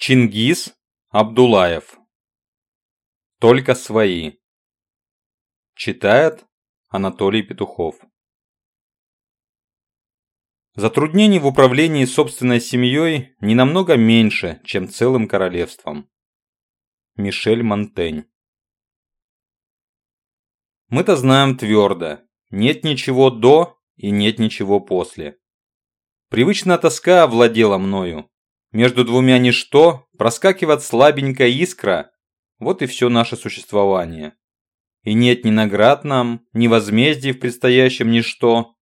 Чингис Абдулаев. Только свои. Читает Анатолий Петухов. Затруднений в управлении собственной семьей не намного меньше, чем целым королевством. Мишель Монтень. Мы-то знаем твердо, нет ничего до и нет ничего после. Привычная тоска овладела мною, между двумя ничто проскакивает слабенькая искра. Вот и все наше существование. И нет ни наград нам, ни возмездий в предстоящем ничто.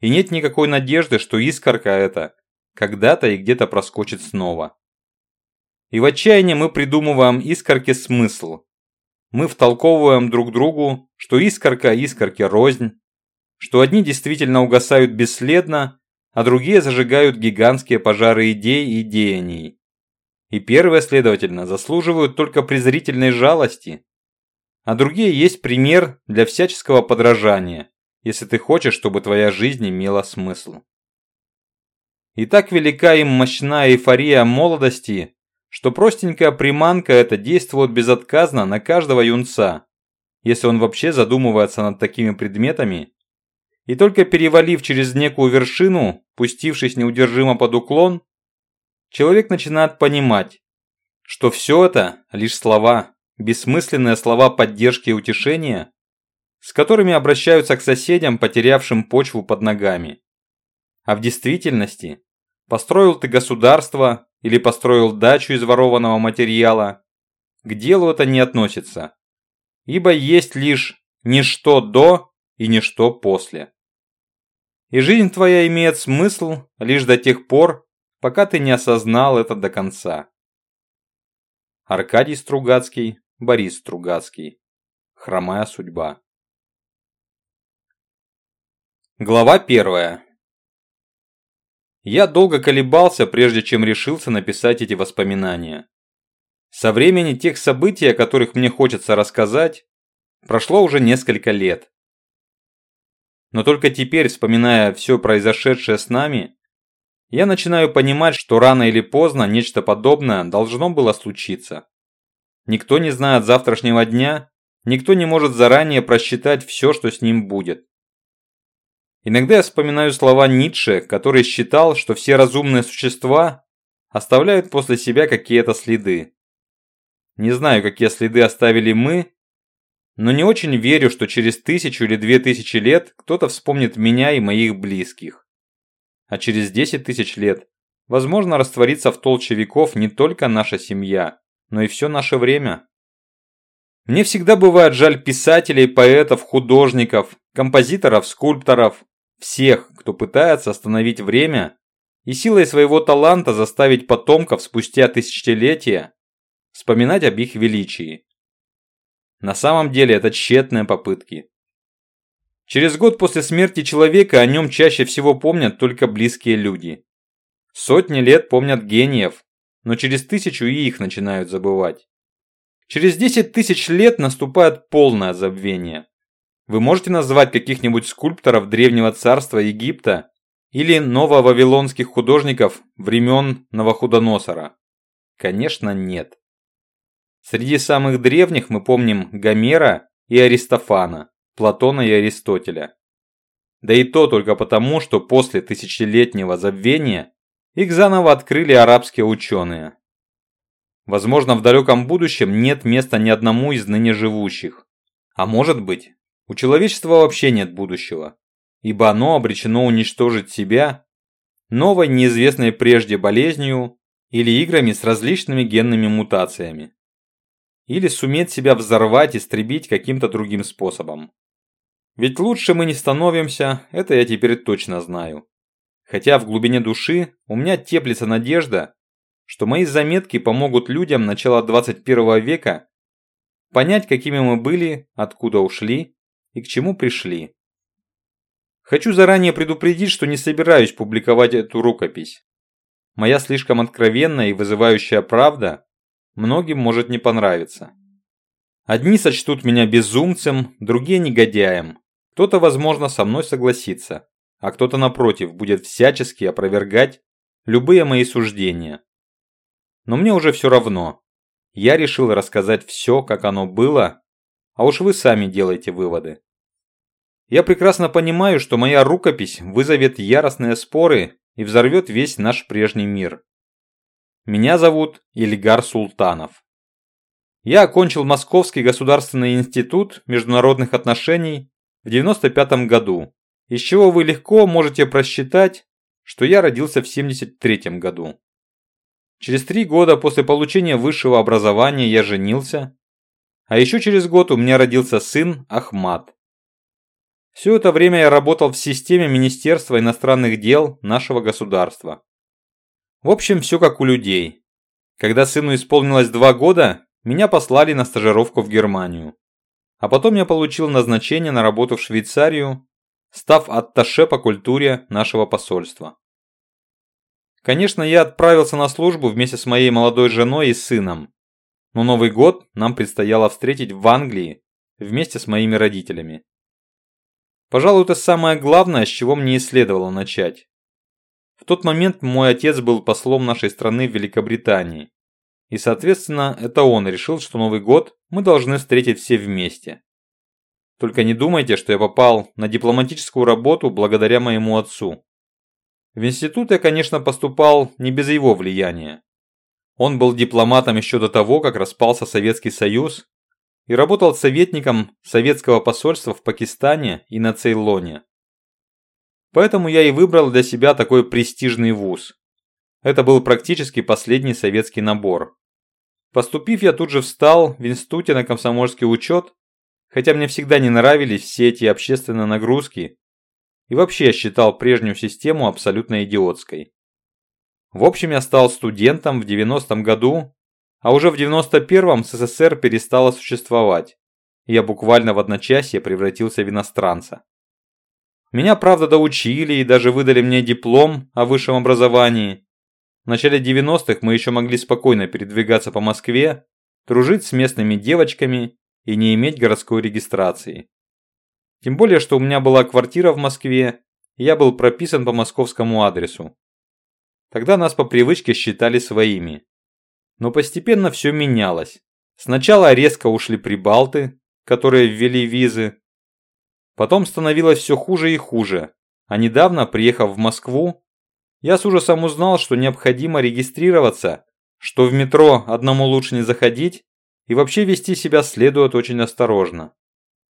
И нет никакой надежды, что искорка эта когда-то и где-то проскочит снова. И в отчаянии мы придумываем искорке смысл. Мы втолковываем друг другу, что искорка искорке рознь, что одни действительно угасают бесследно, а другие зажигают гигантские пожары идей и деяний. И первые, следовательно, заслуживают только презрительной жалости, а другие есть пример для всяческого подражания, если ты хочешь, чтобы твоя жизнь имела смысл. И так велика им мощная эйфория молодости, что простенькая приманка эта действует безотказно на каждого юнца, если он вообще задумывается над такими предметами и только перевалив через некую вершину, пустившись неудержимо под уклон, человек начинает понимать, что все это лишь слова, бессмысленные слова поддержки и утешения, с которыми обращаются к соседям, потерявшим почву под ногами. А в действительности, построил ты государство или построил дачу из ворованного материала, к делу это не относится, ибо есть лишь ничто до и ничто после. И жизнь твоя имеет смысл лишь до тех пор, пока ты не осознал это до конца. Аркадий Стругацкий, Борис Стругацкий. Хромая судьба. Глава первая. Я долго колебался, прежде чем решился написать эти воспоминания. Со времени тех событий, о которых мне хочется рассказать, прошло уже несколько лет. Но только теперь, вспоминая все произошедшее с нами, я начинаю понимать, что рано или поздно нечто подобное должно было случиться. Никто не знает завтрашнего дня, никто не может заранее просчитать все, что с ним будет. Иногда я вспоминаю слова Ницше, который считал, что все разумные существа оставляют после себя какие-то следы. Не знаю, какие следы оставили мы, но не очень верю, что через тысячу или две тысячи лет кто-то вспомнит меня и моих близких. А через десять тысяч лет, возможно, растворится в толще веков не только наша семья, но и все наше время. Мне всегда бывает жаль писателей, поэтов, художников, композиторов, скульпторов, всех, кто пытается остановить время и силой своего таланта заставить потомков спустя тысячелетия вспоминать об их величии. На самом деле это тщетные попытки. Через год после смерти человека о нем чаще всего помнят только близкие люди. Сотни лет помнят гениев, но через тысячу и их начинают забывать. Через 10 тысяч лет наступает полное забвение. Вы можете назвать каких-нибудь скульпторов древнего царства Египта или нововавилонских художников времен Новохудоносора? Конечно, нет. Среди самых древних мы помним Гомера и Аристофана, Платона и Аристотеля. Да и то только потому, что после тысячелетнего забвения их заново открыли арабские ученые. Возможно, в далеком будущем нет места ни одному из ныне живущих. А может быть, у человечества вообще нет будущего, ибо оно обречено уничтожить себя новой неизвестной прежде болезнью или играми с различными генными мутациями или суметь себя взорвать, истребить каким-то другим способом. Ведь лучше мы не становимся, это я теперь точно знаю. Хотя в глубине души у меня теплится надежда, что мои заметки помогут людям начала 21 века понять, какими мы были, откуда ушли и к чему пришли. Хочу заранее предупредить, что не собираюсь публиковать эту рукопись. Моя слишком откровенная и вызывающая правда многим может не понравиться. Одни сочтут меня безумцем, другие негодяем. Кто-то, возможно, со мной согласится, а кто-то, напротив, будет всячески опровергать любые мои суждения. Но мне уже все равно. Я решил рассказать все, как оно было, а уж вы сами делайте выводы. Я прекрасно понимаю, что моя рукопись вызовет яростные споры и взорвет весь наш прежний мир. Меня зовут Ильгар Султанов. Я окончил Московский государственный институт международных отношений в 95 году, из чего вы легко можете просчитать, что я родился в 73 году. Через три года после получения высшего образования я женился, а еще через год у меня родился сын Ахмат. Все это время я работал в системе Министерства иностранных дел нашего государства. В общем, все как у людей. Когда сыну исполнилось два года, меня послали на стажировку в Германию. А потом я получил назначение на работу в Швейцарию, став атташе по культуре нашего посольства. Конечно, я отправился на службу вместе с моей молодой женой и сыном. Но Новый год нам предстояло встретить в Англии вместе с моими родителями. Пожалуй, это самое главное, с чего мне и следовало начать. В тот момент мой отец был послом нашей страны в Великобритании. И, соответственно, это он решил, что Новый год мы должны встретить все вместе. Только не думайте, что я попал на дипломатическую работу благодаря моему отцу. В институт я, конечно, поступал не без его влияния. Он был дипломатом еще до того, как распался Советский Союз и работал советником советского посольства в Пакистане и на Цейлоне. Поэтому я и выбрал для себя такой престижный вуз. Это был практически последний советский набор. Поступив, я тут же встал в институте на комсомольский учет, хотя мне всегда не нравились все эти общественные нагрузки, и вообще я считал прежнюю систему абсолютно идиотской. В общем, я стал студентом в 90-м году а уже в 91-м СССР перестала существовать. я буквально в одночасье превратился в иностранца. Меня, правда, доучили и даже выдали мне диплом о высшем образовании. В начале 90-х мы еще могли спокойно передвигаться по Москве, дружить с местными девочками и не иметь городской регистрации. Тем более, что у меня была квартира в Москве, и я был прописан по московскому адресу. Тогда нас по привычке считали своими. Но постепенно все менялось. Сначала резко ушли прибалты, которые ввели визы. Потом становилось все хуже и хуже. А недавно, приехав в Москву, я с ужасом узнал, что необходимо регистрироваться, что в метро одному лучше не заходить и вообще вести себя следует очень осторожно.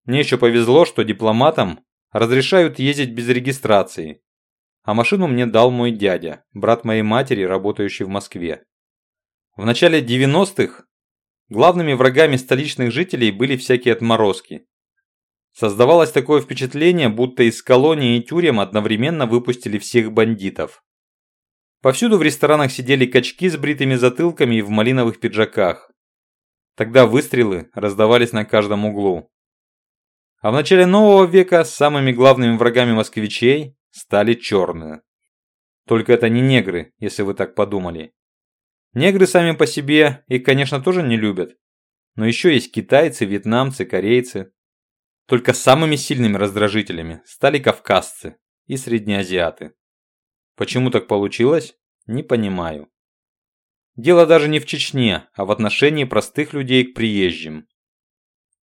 Мне еще повезло, что дипломатам разрешают ездить без регистрации. А машину мне дал мой дядя, брат моей матери, работающий в Москве. В начале 90-х главными врагами столичных жителей были всякие отморозки. Создавалось такое впечатление, будто из колонии и тюрем одновременно выпустили всех бандитов. Повсюду в ресторанах сидели качки с бритыми затылками и в малиновых пиджаках. Тогда выстрелы раздавались на каждом углу. А в начале нового века самыми главными врагами москвичей стали черные. Только это не негры, если вы так подумали. Негры сами по себе их, конечно, тоже не любят. Но еще есть китайцы, вьетнамцы, корейцы. Только самыми сильными раздражителями стали кавказцы и среднеазиаты. Почему так получилось, не понимаю. Дело даже не в Чечне, а в отношении простых людей к приезжим.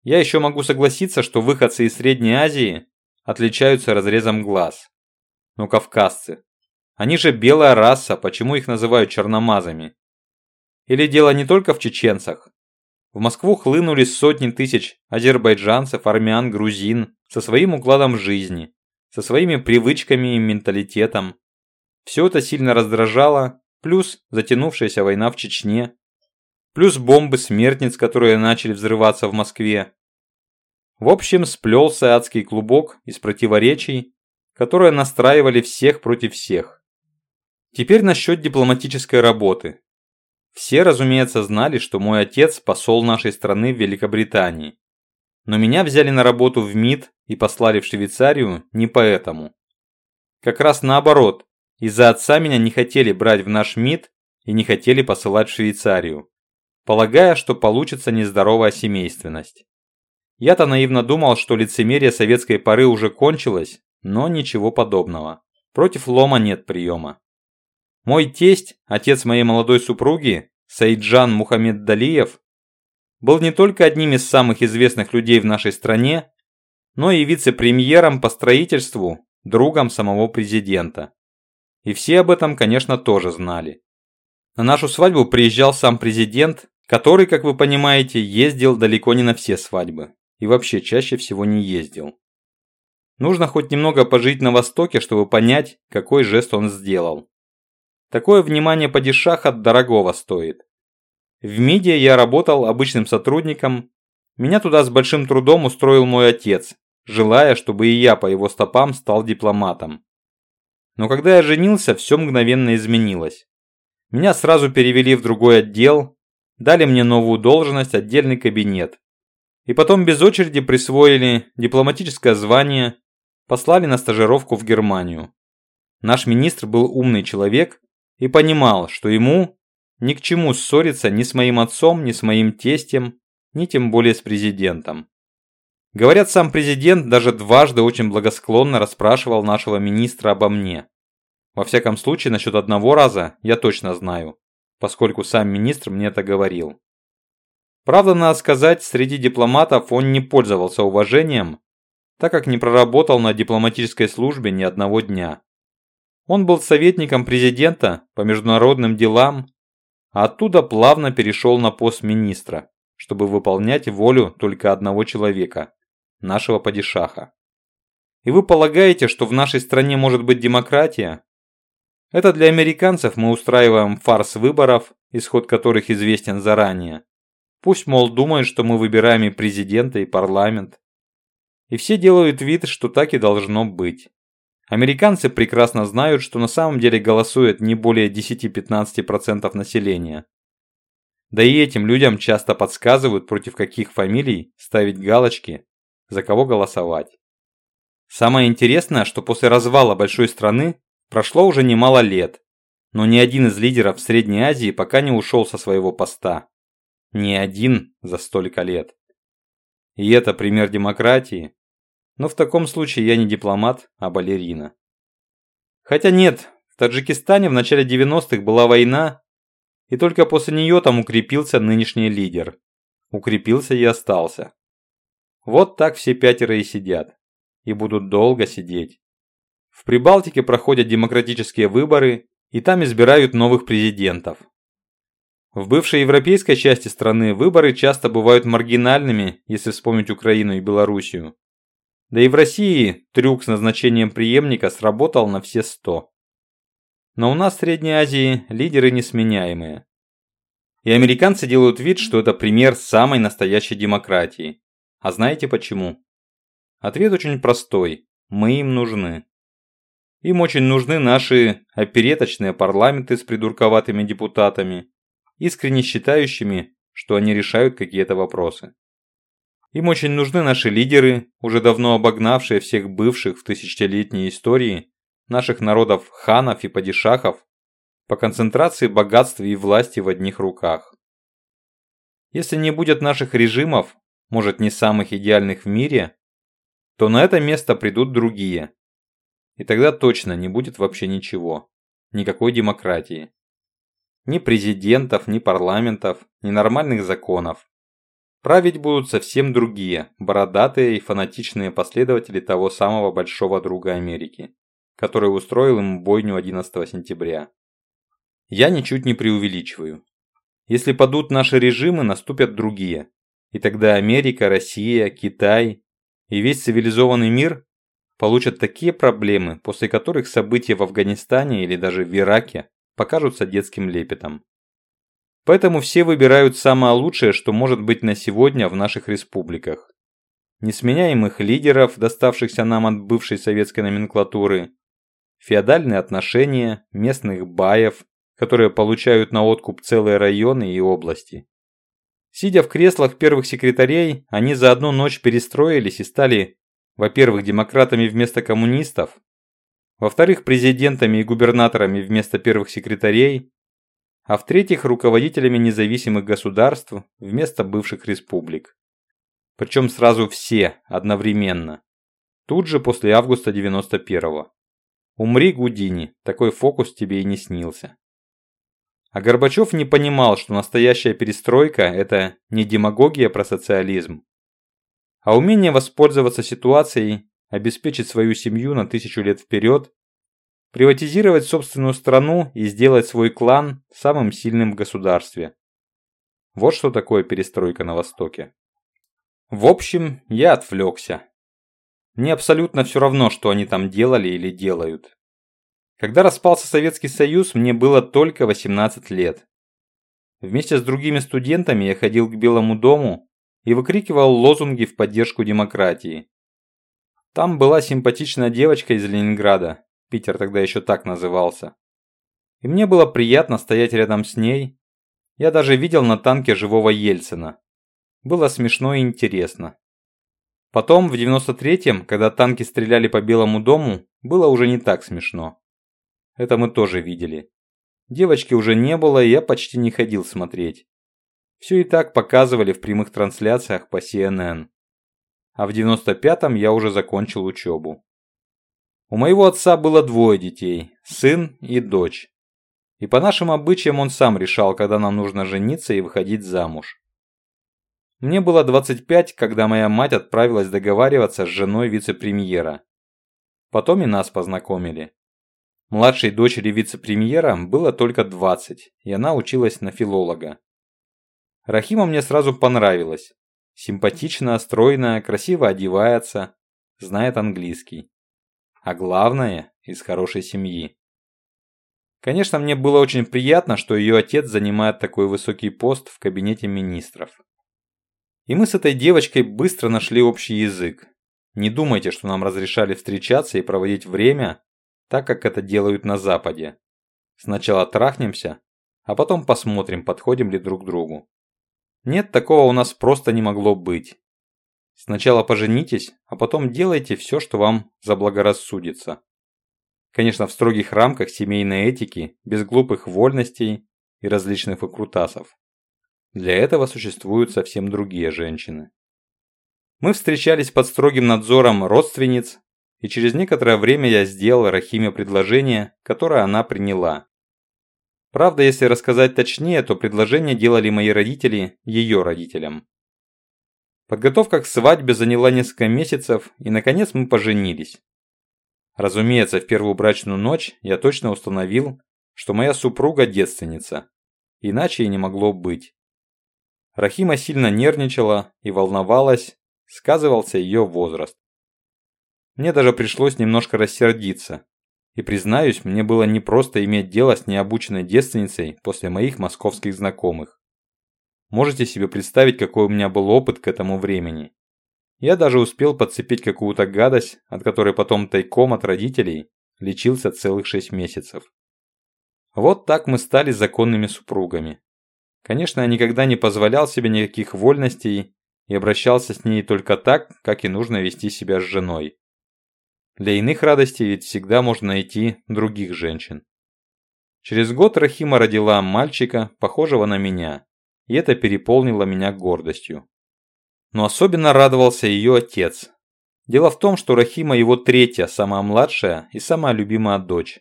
Я еще могу согласиться, что выходцы из Средней Азии отличаются разрезом глаз. Но кавказцы. Они же белая раса, почему их называют черномазами? Или дело не только в чеченцах? В Москву хлынули сотни тысяч азербайджанцев, армян, грузин со своим укладом жизни, со своими привычками и менталитетом. Все это сильно раздражало, плюс затянувшаяся война в Чечне, плюс бомбы смертниц, которые начали взрываться в Москве. В общем, сплелся адский клубок из противоречий, которые настраивали всех против всех. Теперь насчет дипломатической работы. Все, разумеется, знали, что мой отец – посол нашей страны в Великобритании. Но меня взяли на работу в МИД и послали в Швейцарию не поэтому. Как раз наоборот, из-за отца меня не хотели брать в наш МИД и не хотели посылать в Швейцарию, полагая, что получится нездоровая семейственность. Я-то наивно думал, что лицемерие советской поры уже кончилось, но ничего подобного. Против лома нет приема. Мой тесть, отец моей молодой супруги, Саиджан Мухаммед Далиев, был не только одним из самых известных людей в нашей стране, но и вице-премьером по строительству, другом самого президента. И все об этом, конечно, тоже знали. На нашу свадьбу приезжал сам президент, который, как вы понимаете, ездил далеко не на все свадьбы. И вообще чаще всего не ездил. Нужно хоть немного пожить на Востоке, чтобы понять, какой жест он сделал. Такое внимание падишаха дорогого стоит. В МИДе я работал обычным сотрудником. Меня туда с большим трудом устроил мой отец, желая, чтобы и я по его стопам стал дипломатом. Но когда я женился, все мгновенно изменилось. Меня сразу перевели в другой отдел, дали мне новую должность, отдельный кабинет. И потом без очереди присвоили дипломатическое звание, послали на стажировку в Германию. Наш министр был умный человек и понимал, что ему ни к чему ссориться ни с моим отцом, ни с моим тестем, ни тем более с президентом. Говорят, сам президент даже дважды очень благосклонно расспрашивал нашего министра обо мне. Во всяком случае, насчет одного раза я точно знаю, поскольку сам министр мне это говорил. Правда, надо сказать, среди дипломатов он не пользовался уважением, так как не проработал на дипломатической службе ни одного дня. Он был советником президента по международным делам, а оттуда плавно перешел на пост министра, чтобы выполнять волю только одного человека – нашего падишаха. И вы полагаете, что в нашей стране может быть демократия? Это для американцев мы устраиваем фарс выборов, исход которых известен заранее. Пусть, мол, думают, что мы выбираем и президента, и парламент. И все делают вид, что так и должно быть. Американцы прекрасно знают, что на самом деле голосует не более 10-15% населения. Да и этим людям часто подсказывают, против каких фамилий ставить галочки, за кого голосовать. Самое интересное, что после развала большой страны Прошло уже немало лет, но ни один из лидеров Средней Азии пока не ушел со своего поста. Ни один за столько лет. И это пример демократии. Но в таком случае я не дипломат, а балерина. Хотя нет, в Таджикистане в начале 90-х была война, и только после нее там укрепился нынешний лидер. Укрепился и остался. Вот так все пятеро и сидят. И будут долго сидеть. В Прибалтике проходят демократические выборы, и там избирают новых президентов. В бывшей европейской части страны выборы часто бывают маргинальными, если вспомнить Украину и Белоруссию. Да и в России трюк с назначением преемника сработал на все сто. Но у нас в Средней Азии лидеры несменяемые. И американцы делают вид, что это пример самой настоящей демократии. А знаете почему? Ответ очень простой. Мы им нужны. Им очень нужны наши опереточные парламенты с придурковатыми депутатами, искренне считающими, что они решают какие-то вопросы. Им очень нужны наши лидеры, уже давно обогнавшие всех бывших в тысячелетней истории наших народов ханов и падишахов по концентрации богатства и власти в одних руках. Если не будет наших режимов, может не самых идеальных в мире, то на это место придут другие, и тогда точно не будет вообще ничего. Никакой демократии. Ни президентов, ни парламентов, ни нормальных законов. Править будут совсем другие, бородатые и фанатичные последователи того самого большого друга Америки, который устроил им бойню 11 сентября. Я ничуть не преувеличиваю. Если падут наши режимы, наступят другие. И тогда Америка, Россия, Китай и весь цивилизованный мир получат такие проблемы, после которых события в Афганистане или даже в Ираке покажутся детским лепетом. Поэтому все выбирают самое лучшее, что может быть на сегодня в наших республиках. Несменяемых лидеров, доставшихся нам от бывшей советской номенклатуры, феодальные отношения, местных баев, которые получают на откуп целые районы и области. Сидя в креслах первых секретарей, они за одну ночь перестроились и стали во-первых, демократами вместо коммунистов, во-вторых, президентами и губернаторами вместо первых секретарей, а в-третьих, руководителями независимых государств вместо бывших республик. Причем сразу все, одновременно. Тут же после августа 91-го. Умри, Гудини, такой фокус тебе и не снился. А Горбачев не понимал, что настоящая перестройка – это не демагогия про социализм, а умение воспользоваться ситуацией, обеспечить свою семью на тысячу лет вперед, приватизировать собственную страну и сделать свой клан самым сильным в государстве. Вот что такое перестройка на Востоке. В общем, я отвлекся. Мне абсолютно все равно, что они там делали или делают. Когда распался Советский Союз, мне было только 18 лет. Вместе с другими студентами я ходил к Белому дому и выкрикивал лозунги в поддержку демократии. Там была симпатичная девочка из Ленинграда, Питер тогда еще так назывался. И мне было приятно стоять рядом с ней. Я даже видел на танке живого Ельцина. Было смешно и интересно. Потом, в 93-м, когда танки стреляли по Белому дому, было уже не так смешно. Это мы тоже видели. Девочки уже не было, и я почти не ходил смотреть. Все и так показывали в прямых трансляциях по CNN. А в 95-м я уже закончил учебу. У моего отца было двое детей, сын и дочь. И по нашим обычаям он сам решал, когда нам нужно жениться и выходить замуж. Мне было 25, когда моя мать отправилась договариваться с женой вице-премьера. Потом и нас познакомили. Младшей дочери вице-премьера было только 20, и она училась на филолога. Рахима мне сразу понравилась. Симпатичная, стройная, красиво одевается, знает английский а главное – из хорошей семьи. Конечно, мне было очень приятно, что ее отец занимает такой высокий пост в кабинете министров. И мы с этой девочкой быстро нашли общий язык. Не думайте, что нам разрешали встречаться и проводить время, так как это делают на Западе. Сначала трахнемся, а потом посмотрим, подходим ли друг к другу. Нет, такого у нас просто не могло быть. Сначала поженитесь, а потом делайте все, что вам заблагорассудится. Конечно, в строгих рамках семейной этики, без глупых вольностей и различных выкрутасов. Для этого существуют совсем другие женщины. Мы встречались под строгим надзором родственниц, и через некоторое время я сделал Рахиме предложение, которое она приняла. Правда, если рассказать точнее, то предложение делали мои родители ее родителям. Подготовка к свадьбе заняла несколько месяцев, и наконец мы поженились. Разумеется, в первую брачную ночь я точно установил, что моя супруга девственница. Иначе и не могло быть. Рахима сильно нервничала и волновалась, сказывался ее возраст. Мне даже пришлось немножко рассердиться. И признаюсь, мне было непросто иметь дело с необученной девственницей после моих московских знакомых. Можете себе представить, какой у меня был опыт к этому времени. Я даже успел подцепить какую-то гадость, от которой потом тайком от родителей лечился целых 6 месяцев. Вот так мы стали законными супругами. Конечно, я никогда не позволял себе никаких вольностей и обращался с ней только так, как и нужно вести себя с женой. Для иных радостей ведь всегда можно найти других женщин. Через год Рахима родила мальчика, похожего на меня и это переполнило меня гордостью. Но особенно радовался ее отец. Дело в том, что Рахима его третья, самая младшая и самая любимая дочь.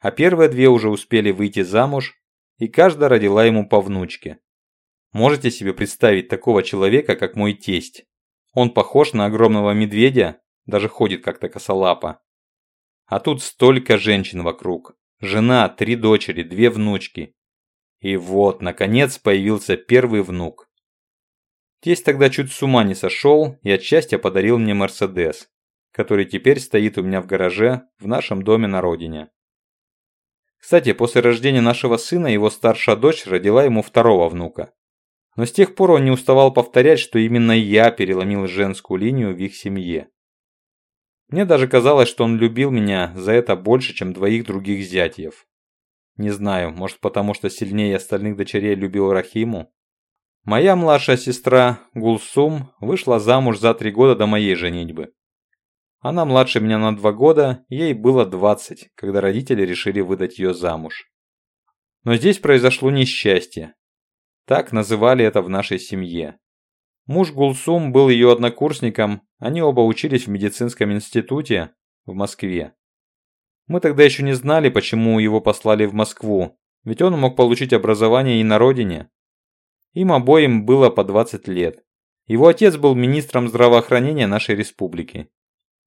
А первые две уже успели выйти замуж, и каждая родила ему по внучке. Можете себе представить такого человека, как мой тесть? Он похож на огромного медведя, даже ходит как-то косолапо. А тут столько женщин вокруг. Жена, три дочери, две внучки. И вот, наконец, появился первый внук. Тесть тогда чуть с ума не сошел и от подарил мне Мерседес, который теперь стоит у меня в гараже в нашем доме на родине. Кстати, после рождения нашего сына его старшая дочь родила ему второго внука. Но с тех пор он не уставал повторять, что именно я переломил женскую линию в их семье. Мне даже казалось, что он любил меня за это больше, чем двоих других зятьев. Не знаю, может потому что сильнее остальных дочерей любил Рахиму? Моя младшая сестра Гулсум вышла замуж за три года до моей женитьбы. Она младше меня на два года, ей было 20, когда родители решили выдать ее замуж. Но здесь произошло несчастье. Так называли это в нашей семье. Муж Гулсум был ее однокурсником, они оба учились в медицинском институте в Москве. Мы тогда еще не знали, почему его послали в Москву, Ведь он мог получить образование и на родине. Им обоим было по 20 лет. Его отец был министром здравоохранения нашей республики.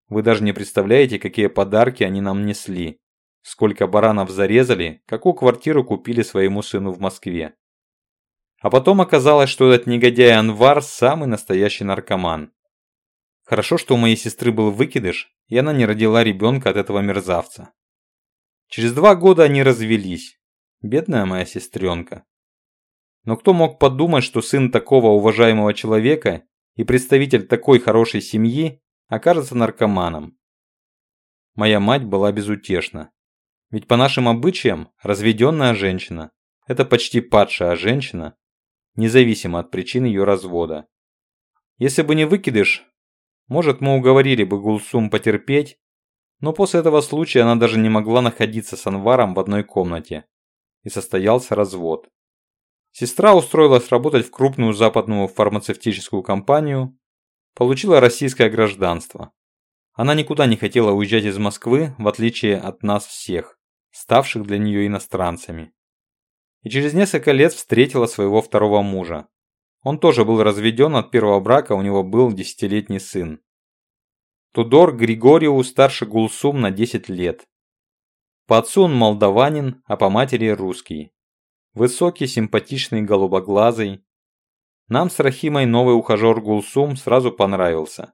Вы даже не представляете, какие подарки они нам несли. Сколько баранов зарезали, какую квартиру купили своему сыну в Москве. А потом оказалось, что этот негодяй Анвар самый настоящий наркоман. Хорошо, что у моей сестры был выкидыш, и она не родила ребенка от этого мерзавца. Через два года они развелись. Бедная моя сестренка. Но кто мог подумать, что сын такого уважаемого человека и представитель такой хорошей семьи окажется наркоманом? Моя мать была безутешна. Ведь по нашим обычаям разведенная женщина – это почти падшая женщина, независимо от причин ее развода. Если бы не выкидыш, может мы уговорили бы Гулсум потерпеть, но после этого случая она даже не могла находиться с Анваром в одной комнате. И состоялся развод. Сестра устроилась работать в крупную западную фармацевтическую компанию, получила российское гражданство. Она никуда не хотела уезжать из Москвы, в отличие от нас всех ставших для нее иностранцами. И через несколько лет встретила своего второго мужа. Он тоже был разведен от первого брака, у него был десятилетний сын. Тудор Григорию старше Гулсум на 10 лет. По отцу он молдаванин, а по матери русский. Высокий, симпатичный, голубоглазый. Нам с Рахимой новый ухажер Гулсум сразу понравился.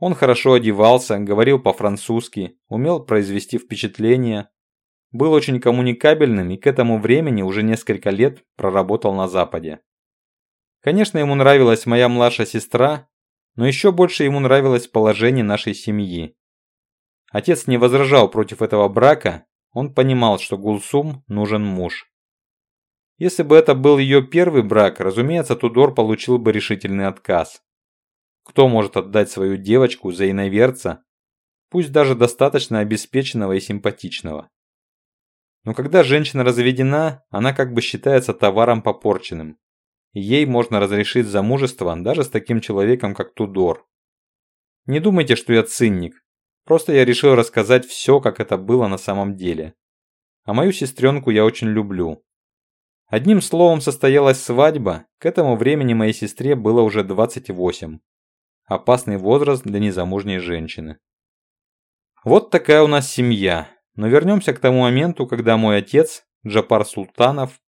Он хорошо одевался, говорил по-французски, умел произвести впечатление, был очень коммуникабельным и к этому времени уже несколько лет проработал на Западе. Конечно, ему нравилась моя младшая сестра, но еще больше ему нравилось положение нашей семьи. Отец не возражал против этого брака, он понимал, что Гулсум нужен муж. Если бы это был ее первый брак, разумеется, Тудор получил бы решительный отказ. Кто может отдать свою девочку за иноверца, пусть даже достаточно обеспеченного и симпатичного? Но когда женщина разведена, она как бы считается товаром попорченным. Ей можно разрешить замужество даже с таким человеком, как Тудор. Не думайте, что я цинник. Просто я решил рассказать все, как это было на самом деле. А мою сестренку я очень люблю. Одним словом, состоялась свадьба. К этому времени моей сестре было уже 28. Опасный возраст для незамужней женщины. Вот такая у нас семья. Но вернемся к тому моменту, когда мой отец, Джапар Султанов,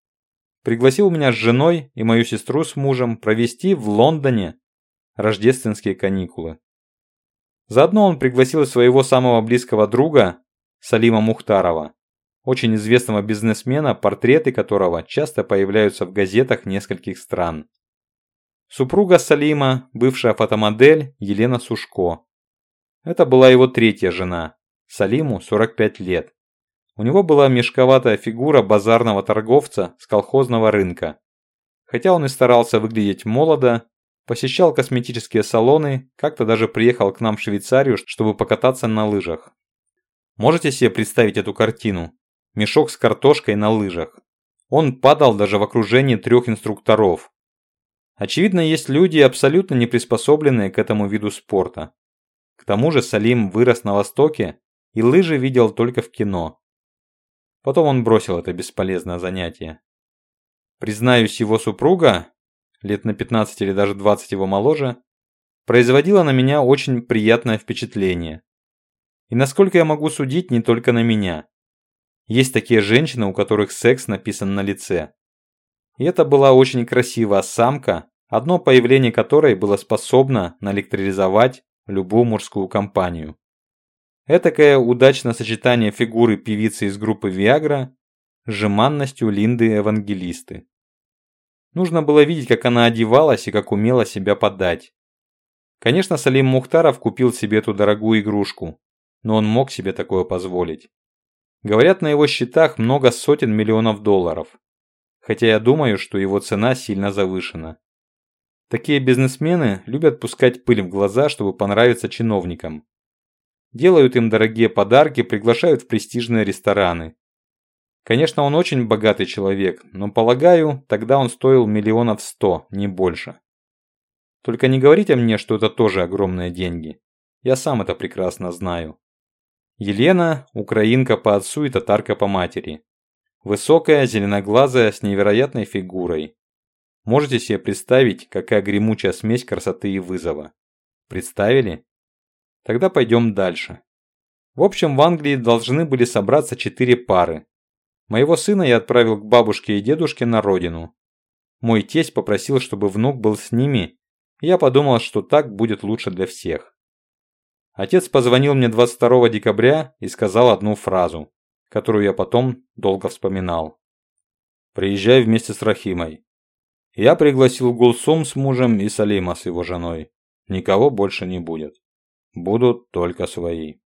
пригласил меня с женой и мою сестру с мужем провести в Лондоне рождественские каникулы. Заодно он пригласил своего самого близкого друга, Салима Мухтарова, очень известного бизнесмена, портреты которого часто появляются в газетах нескольких стран. Супруга Салима, бывшая фотомодель Елена Сушко. Это была его третья жена, Салиму 45 лет. У него была мешковатая фигура базарного торговца с колхозного рынка. Хотя он и старался выглядеть молодо, посещал косметические салоны, как-то даже приехал к нам в Швейцарию, чтобы покататься на лыжах. Можете себе представить эту картину? Мешок с картошкой на лыжах. Он падал даже в окружении трех инструкторов. Очевидно, есть люди, абсолютно не приспособленные к этому виду спорта. К тому же Салим вырос на Востоке и лыжи видел только в кино. Потом он бросил это бесполезное занятие. Признаюсь, его супруга, лет на 15 или даже 20 его моложе, производила на меня очень приятное впечатление. И насколько я могу судить, не только на меня. Есть такие женщины, у которых секс написан на лице. И это была очень красивая самка, одно появление которой было способно наэлектризовать любую мужскую компанию. Этакое удачное сочетание фигуры певицы из группы Виагра с жеманностью Линды Евангелисты. Нужно было видеть, как она одевалась и как умела себя подать. Конечно, Салим Мухтаров купил себе эту дорогую игрушку, но он мог себе такое позволить. Говорят, на его счетах много сотен миллионов долларов. Хотя я думаю, что его цена сильно завышена. Такие бизнесмены любят пускать пыль в глаза, чтобы понравиться чиновникам делают им дорогие подарки, приглашают в престижные рестораны. Конечно, он очень богатый человек, но, полагаю, тогда он стоил миллионов сто, не больше. Только не говорите мне, что это тоже огромные деньги. Я сам это прекрасно знаю. Елена – украинка по отцу и татарка по матери. Высокая, зеленоглазая, с невероятной фигурой. Можете себе представить, какая гремучая смесь красоты и вызова? Представили? Тогда пойдем дальше. В общем, в Англии должны были собраться четыре пары. Моего сына я отправил к бабушке и дедушке на родину. Мой тесть попросил, чтобы внук был с ними, и я подумал, что так будет лучше для всех. Отец позвонил мне 22 декабря и сказал одну фразу, которую я потом долго вспоминал. «Приезжай вместе с Рахимой». Я пригласил Гулсум с мужем и Салима с его женой. Никого больше не будет. Будут только свои.